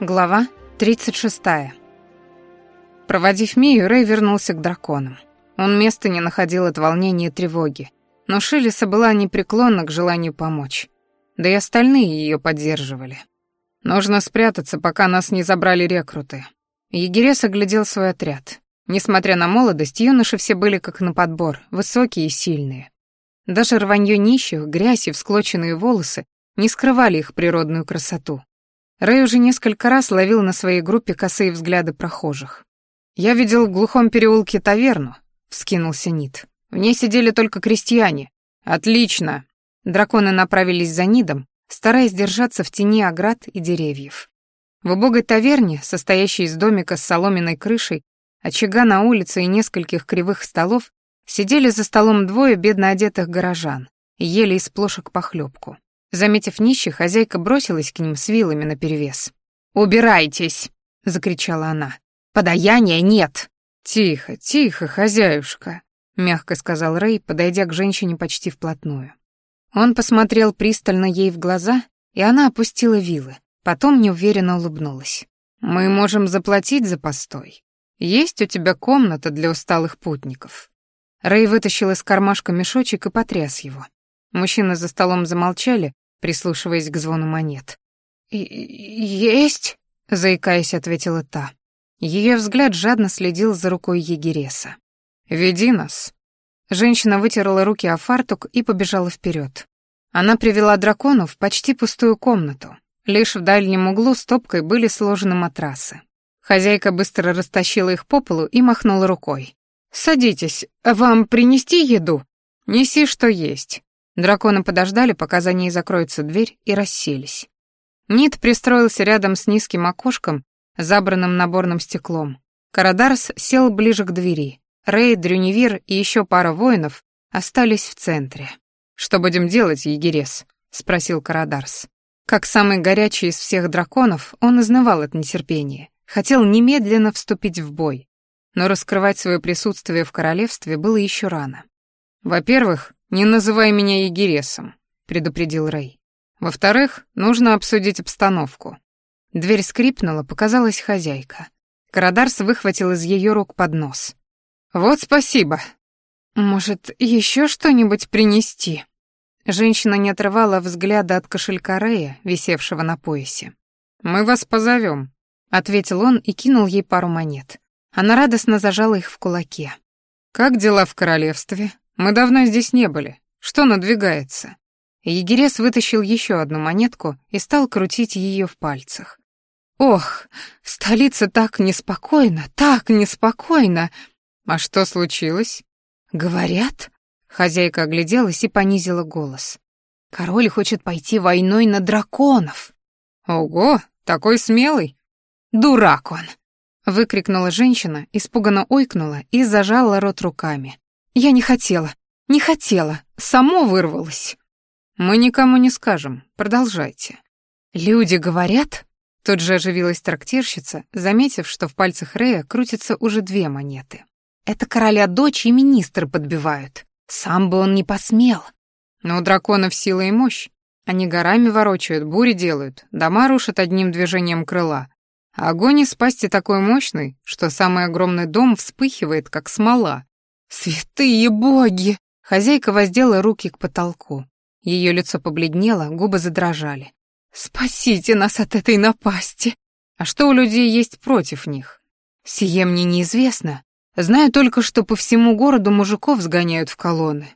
Глава 36. Проводив Мию, Рэй вернулся к драконам. Он места не находил от волнения и тревоги, но Шилиса была непреклонна к желанию помочь. Да и остальные ее поддерживали. «Нужно спрятаться, пока нас не забрали рекруты». Егерес оглядел свой отряд. Несмотря на молодость, юноши все были как на подбор, высокие и сильные. Даже рванье нищих, грязь и всклоченные волосы не скрывали их природную красоту. Рэй уже несколько раз ловил на своей группе косые взгляды прохожих. «Я видел в глухом переулке таверну», — вскинулся Нит. «В ней сидели только крестьяне». «Отлично!» Драконы направились за Нидом, стараясь держаться в тени оград и деревьев. В убогой таверне, состоящей из домика с соломенной крышей, очага на улице и нескольких кривых столов, сидели за столом двое бедно одетых горожан и ели из плошек похлебку. Заметив нищих, хозяйка бросилась к ним с вилами наперевес. «Убирайтесь!» — закричала она. «Подаяния нет!» «Тихо, тихо, хозяюшка!» — мягко сказал Рэй, подойдя к женщине почти вплотную. Он посмотрел пристально ей в глаза, и она опустила вилы, потом неуверенно улыбнулась. «Мы можем заплатить за постой. Есть у тебя комната для усталых путников?» Рэй вытащил из кармашка мешочек и потряс его. Мужчины за столом замолчали, прислушиваясь к звону монет. «Есть», — заикаясь, ответила та. Ее взгляд жадно следил за рукой егереса. «Веди нас». Женщина вытерла руки о фартук и побежала вперед. Она привела дракону в почти пустую комнату. Лишь в дальнем углу стопкой были сложены матрасы. Хозяйка быстро растащила их по полу и махнула рукой. «Садитесь, вам принести еду?» «Неси, что есть». Драконы подождали, пока за ней закроется дверь, и расселись. Нит пристроился рядом с низким окошком, забранным наборным стеклом. Карадарс сел ближе к двери. Рей, Дрюневир и еще пара воинов остались в центре. «Что будем делать, Егерес?» — спросил Карадарс. Как самый горячий из всех драконов, он изнывал от нетерпения, хотел немедленно вступить в бой. Но раскрывать свое присутствие в королевстве было еще рано. Во-первых, «Не называй меня егересом», — предупредил Рэй. «Во-вторых, нужно обсудить обстановку». Дверь скрипнула, показалась хозяйка. Карадарс выхватил из ее рук поднос. «Вот спасибо. Может, еще что-нибудь принести?» Женщина не отрывала взгляда от кошелька Рэя, висевшего на поясе. «Мы вас позовем», — ответил он и кинул ей пару монет. Она радостно зажала их в кулаке. «Как дела в королевстве?» Мы давно здесь не были. Что надвигается?» Егерес вытащил еще одну монетку и стал крутить ее в пальцах. «Ох, в столице так неспокойно, так неспокойно!» «А что случилось?» «Говорят?» Хозяйка огляделась и понизила голос. «Король хочет пойти войной на драконов». «Ого, такой смелый!» «Дурак он!» Выкрикнула женщина, испуганно ойкнула и зажала рот руками. Я не хотела, не хотела, само вырвалось. Мы никому не скажем, продолжайте. Люди говорят... Тут же оживилась трактирщица, заметив, что в пальцах Рея крутятся уже две монеты. Это короля дочь и министр подбивают. Сам бы он не посмел. Но у драконов сила и мощь. Они горами ворочают, бури делают, дома рушат одним движением крыла. А огонь из пасти такой мощный, что самый огромный дом вспыхивает, как смола, «Святые боги!» Хозяйка воздела руки к потолку. Ее лицо побледнело, губы задрожали. «Спасите нас от этой напасти!» «А что у людей есть против них?» «Сие мне неизвестно. Знаю только, что по всему городу мужиков сгоняют в колонны.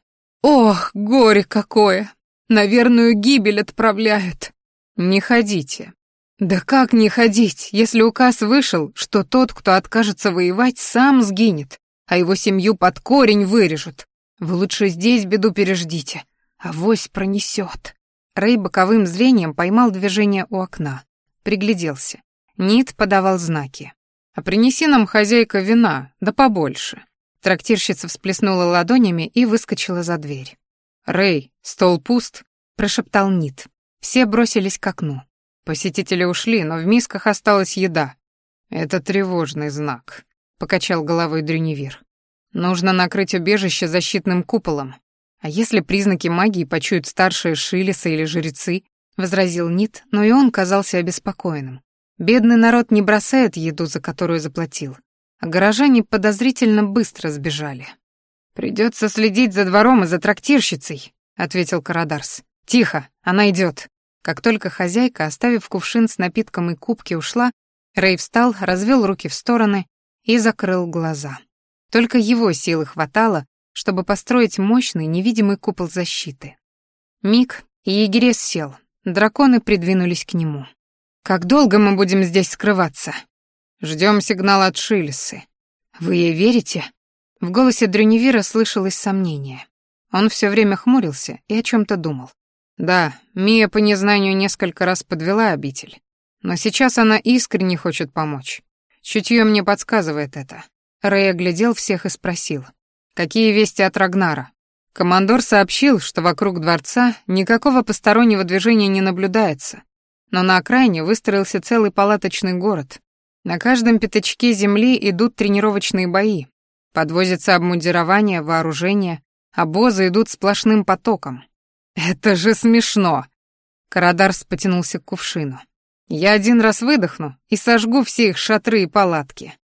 Ох, горе какое! На верную гибель отправляют!» «Не ходите». «Да как не ходить, если указ вышел, что тот, кто откажется воевать, сам сгинет? А его семью под корень вырежут. Вы лучше здесь беду переждите, а вось пронесет. Рэй боковым зрением поймал движение у окна. Пригляделся. Нит подавал знаки. «А принеси нам, хозяйка, вина, да побольше». Трактирщица всплеснула ладонями и выскочила за дверь. «Рэй, стол пуст», — прошептал Нит. Все бросились к окну. Посетители ушли, но в мисках осталась еда. «Это тревожный знак», покачал головой Дрюневир. Нужно накрыть убежище защитным куполом. А если признаки магии почуют старшие Шилиса или жрецы, возразил Нит, но и он казался обеспокоенным. Бедный народ не бросает еду, за которую заплатил, а горожане подозрительно быстро сбежали. «Придется следить за двором и за трактирщицей», — ответил Карадарс. «Тихо, она идет. Как только хозяйка, оставив кувшин с напитком и кубки, ушла, Рэй встал, развел руки в стороны и закрыл глаза. Только его силы хватало, чтобы построить мощный невидимый купол защиты. Миг, и егерес сел. Драконы придвинулись к нему. «Как долго мы будем здесь скрываться?» «Ждем сигнала от Шилисы». «Вы ей верите?» В голосе Дрюневира слышалось сомнение. Он все время хмурился и о чем то думал. Да, Мия по незнанию несколько раз подвела обитель. Но сейчас она искренне хочет помочь. Чутье мне подсказывает это. Рэй оглядел всех и спросил. «Какие вести от Рагнара?» Командор сообщил, что вокруг дворца никакого постороннего движения не наблюдается, но на окраине выстроился целый палаточный город. На каждом пятачке земли идут тренировочные бои, подвозится обмундирование, вооружение, обозы идут сплошным потоком. «Это же смешно!» Карадарс потянулся к кувшину. «Я один раз выдохну и сожгу все их шатры и палатки».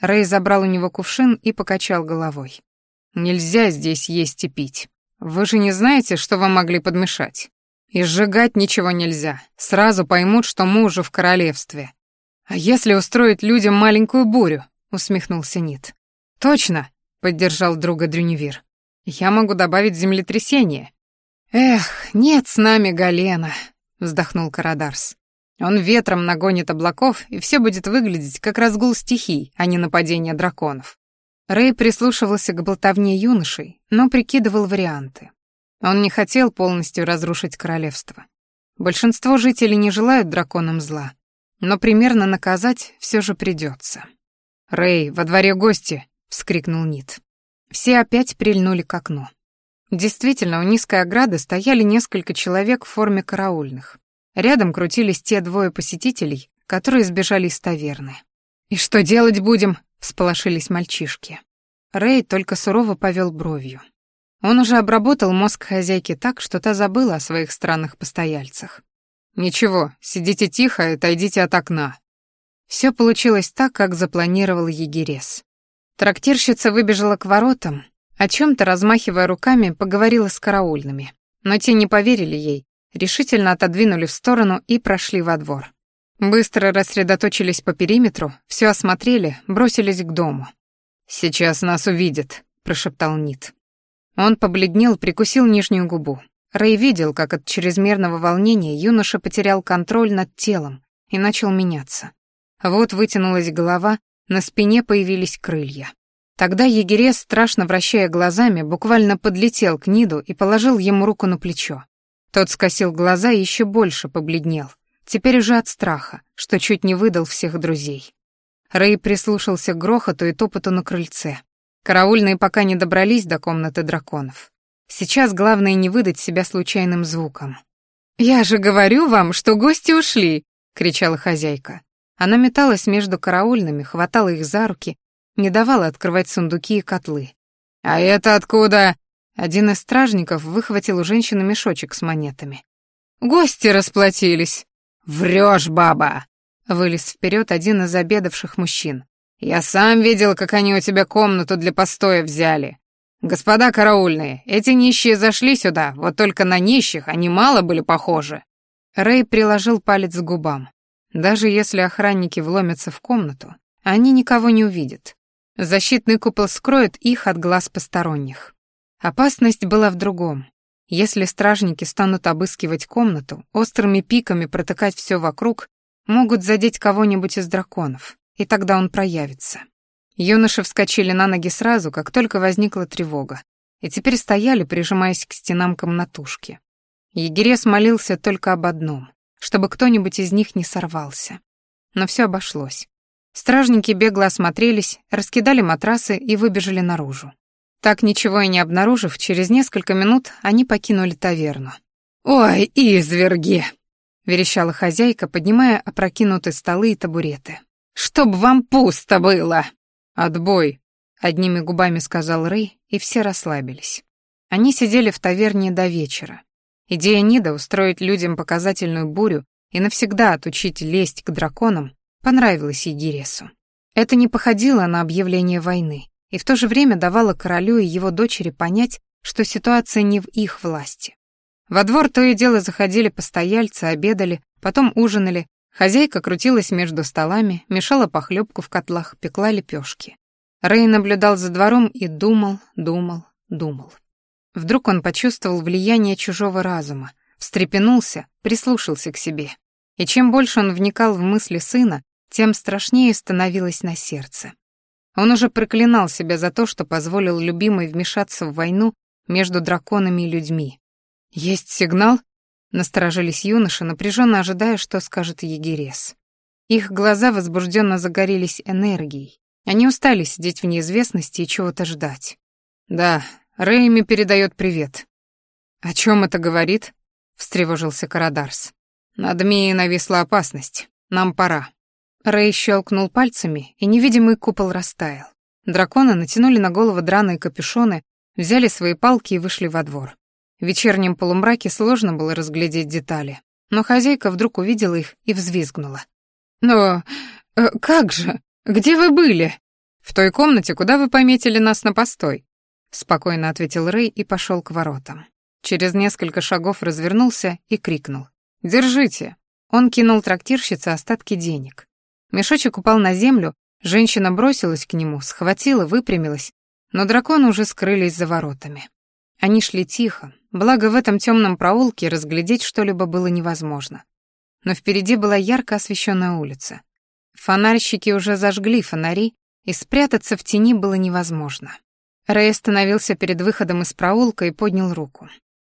Рэй забрал у него кувшин и покачал головой. Нельзя здесь есть и пить. Вы же не знаете, что вам могли подмешать. И сжигать ничего нельзя. Сразу поймут, что мы уже в королевстве. А если устроить людям маленькую бурю? усмехнулся Нит. Точно, поддержал друга Дрюневир. Я могу добавить землетрясение. Эх, нет с нами Галена, вздохнул Карадарс. Он ветром нагонит облаков, и все будет выглядеть как разгул стихий, а не нападение драконов. Рэй прислушивался к болтовне юношей, но прикидывал варианты. Он не хотел полностью разрушить королевство. Большинство жителей не желают драконам зла, но примерно наказать все же придется. «Рэй, во дворе гости!» — вскрикнул Нит. Все опять прильнули к окну. Действительно, у низкой ограды стояли несколько человек в форме караульных. Рядом крутились те двое посетителей, которые сбежали из таверны. «И что делать будем?» всполошились мальчишки. Рэй только сурово повел бровью. Он уже обработал мозг хозяйки так, что та забыла о своих странных постояльцах. «Ничего, сидите тихо и отойдите от окна». Все получилось так, как запланировал егерес. Трактирщица выбежала к воротам, о чем то размахивая руками, поговорила с караульными. Но те не поверили ей, решительно отодвинули в сторону и прошли во двор. Быстро рассредоточились по периметру, все осмотрели, бросились к дому. «Сейчас нас увидят», — прошептал Нит. Он побледнел, прикусил нижнюю губу. Рэй видел, как от чрезмерного волнения юноша потерял контроль над телом и начал меняться. Вот вытянулась голова, на спине появились крылья. Тогда егерес, страшно вращая глазами, буквально подлетел к Ниду и положил ему руку на плечо. Тот скосил глаза и еще больше побледнел. Теперь уже от страха, что чуть не выдал всех друзей. Рэй прислушался к грохоту и топоту на крыльце. Караульные пока не добрались до комнаты драконов. Сейчас главное не выдать себя случайным звуком. «Я же говорю вам, что гости ушли!» — кричала хозяйка. Она металась между караульными, хватала их за руки, не давала открывать сундуки и котлы. «А это откуда?» Один из стражников выхватил у женщины мешочек с монетами. «Гости расплатились!» «Врешь, баба!» — вылез вперед один из обедавших мужчин. «Я сам видел, как они у тебя комнату для постоя взяли. Господа караульные, эти нищие зашли сюда, вот только на нищих они мало были похожи». Рэй приложил палец к губам. Даже если охранники вломятся в комнату, они никого не увидят. Защитный купол скроет их от глаз посторонних. Опасность была в другом. Если стражники станут обыскивать комнату, острыми пиками протыкать все вокруг, могут задеть кого-нибудь из драконов, и тогда он проявится. Юноши вскочили на ноги сразу, как только возникла тревога, и теперь стояли, прижимаясь к стенам комнатушки. Егерес молился только об одном, чтобы кто-нибудь из них не сорвался. Но все обошлось. Стражники бегло осмотрелись, раскидали матрасы и выбежали наружу. Так ничего и не обнаружив, через несколько минут они покинули таверну. «Ой, изверги!» — верещала хозяйка, поднимая опрокинутые столы и табуреты. «Чтоб вам пусто было!» «Отбой!» — одними губами сказал Рэй, и все расслабились. Они сидели в таверне до вечера. Идея Нида устроить людям показательную бурю и навсегда отучить лезть к драконам понравилось Егересу. Это не походило на объявление войны и в то же время давало королю и его дочери понять, что ситуация не в их власти. Во двор то и дело заходили постояльцы, обедали, потом ужинали, хозяйка крутилась между столами, мешала похлебку в котлах, пекла лепешки. Рэй наблюдал за двором и думал, думал, думал. Вдруг он почувствовал влияние чужого разума, встрепенулся, прислушался к себе. И чем больше он вникал в мысли сына, тем страшнее становилось на сердце. Он уже проклинал себя за то, что позволил любимой вмешаться в войну между драконами и людьми. «Есть сигнал?» — насторожились юноши, напряженно ожидая, что скажет егерес. Их глаза возбужденно загорелись энергией. Они устали сидеть в неизвестности и чего-то ждать. «Да, Рэйми передает привет. О чем это говорит? встревожился Карадарс. Над Мией нависла опасность. Нам пора. Рэй щелкнул пальцами, и невидимый купол растаял. Драконы натянули на голову драные капюшоны, взяли свои палки и вышли во двор. В вечернем полумраке сложно было разглядеть детали, но хозяйка вдруг увидела их и взвизгнула. «Но э, как же? Где вы были?» «В той комнате, куда вы пометили нас на постой», спокойно ответил Рэй и пошел к воротам. Через несколько шагов развернулся и крикнул: "Держите!" Он кинул трактирщице остатки денег. Мешочек упал на землю, женщина бросилась к нему, схватила, выпрямилась, но драконы уже скрылись за воротами. Они шли тихо, благо в этом темном проулке разглядеть что-либо было невозможно. Но впереди была ярко освещенная улица. Фонарщики уже зажгли фонари, и спрятаться в тени было невозможно. Рэй остановился перед выходом из проулка и поднял руку.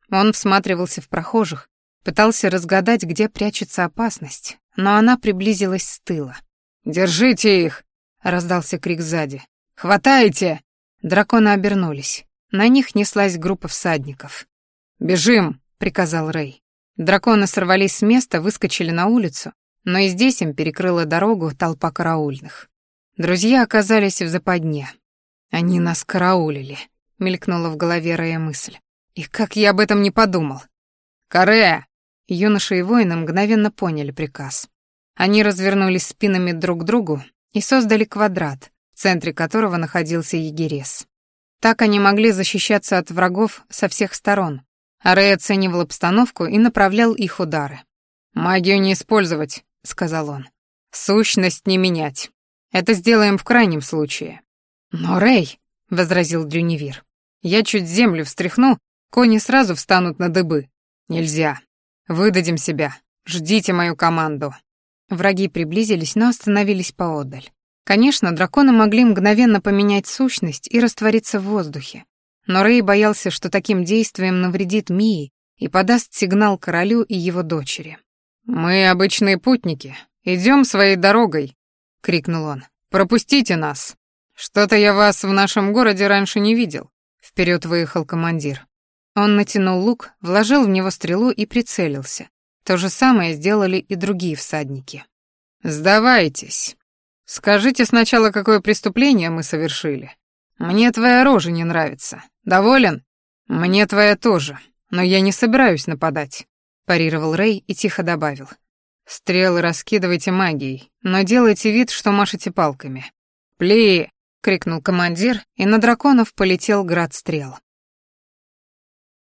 Он всматривался в прохожих, пытался разгадать, где прячется опасность, но она приблизилась с тыла. «Держите их!» — раздался крик сзади. «Хватайте!» Драконы обернулись. На них неслась группа всадников. «Бежим!» — приказал Рэй. Драконы сорвались с места, выскочили на улицу, но и здесь им перекрыла дорогу толпа караульных. Друзья оказались в западне. «Они нас караулили», — мелькнула в голове Рэя мысль. «И как я об этом не подумал!» «Каре!» Юноша и воины мгновенно поняли приказ. Они развернулись спинами друг к другу и создали квадрат, в центре которого находился егерес. Так они могли защищаться от врагов со всех сторон, а Рэй оценивал обстановку и направлял их удары. «Магию не использовать», — сказал он. «Сущность не менять. Это сделаем в крайнем случае. «Но, Рэй», — возразил Дрюневир, — «я чуть землю встряхну, кони сразу встанут на дыбы. Нельзя. Выдадим себя. Ждите мою команду». Враги приблизились, но остановились поодаль. Конечно, драконы могли мгновенно поменять сущность и раствориться в воздухе. Но Рэй боялся, что таким действием навредит Мии и подаст сигнал королю и его дочери. «Мы обычные путники. Идем своей дорогой», — крикнул он. «Пропустите нас». «Что-то я вас в нашем городе раньше не видел», — вперед выехал командир. Он натянул лук, вложил в него стрелу и прицелился. То же самое сделали и другие всадники. «Сдавайтесь. Скажите сначала, какое преступление мы совершили. Мне твоя рожа не нравится. Доволен? Мне твоя тоже, но я не собираюсь нападать», — парировал Рэй и тихо добавил. «Стрелы раскидывайте магией, но делайте вид, что машете палками. Пли!» крикнул командир, и на драконов полетел град стрел.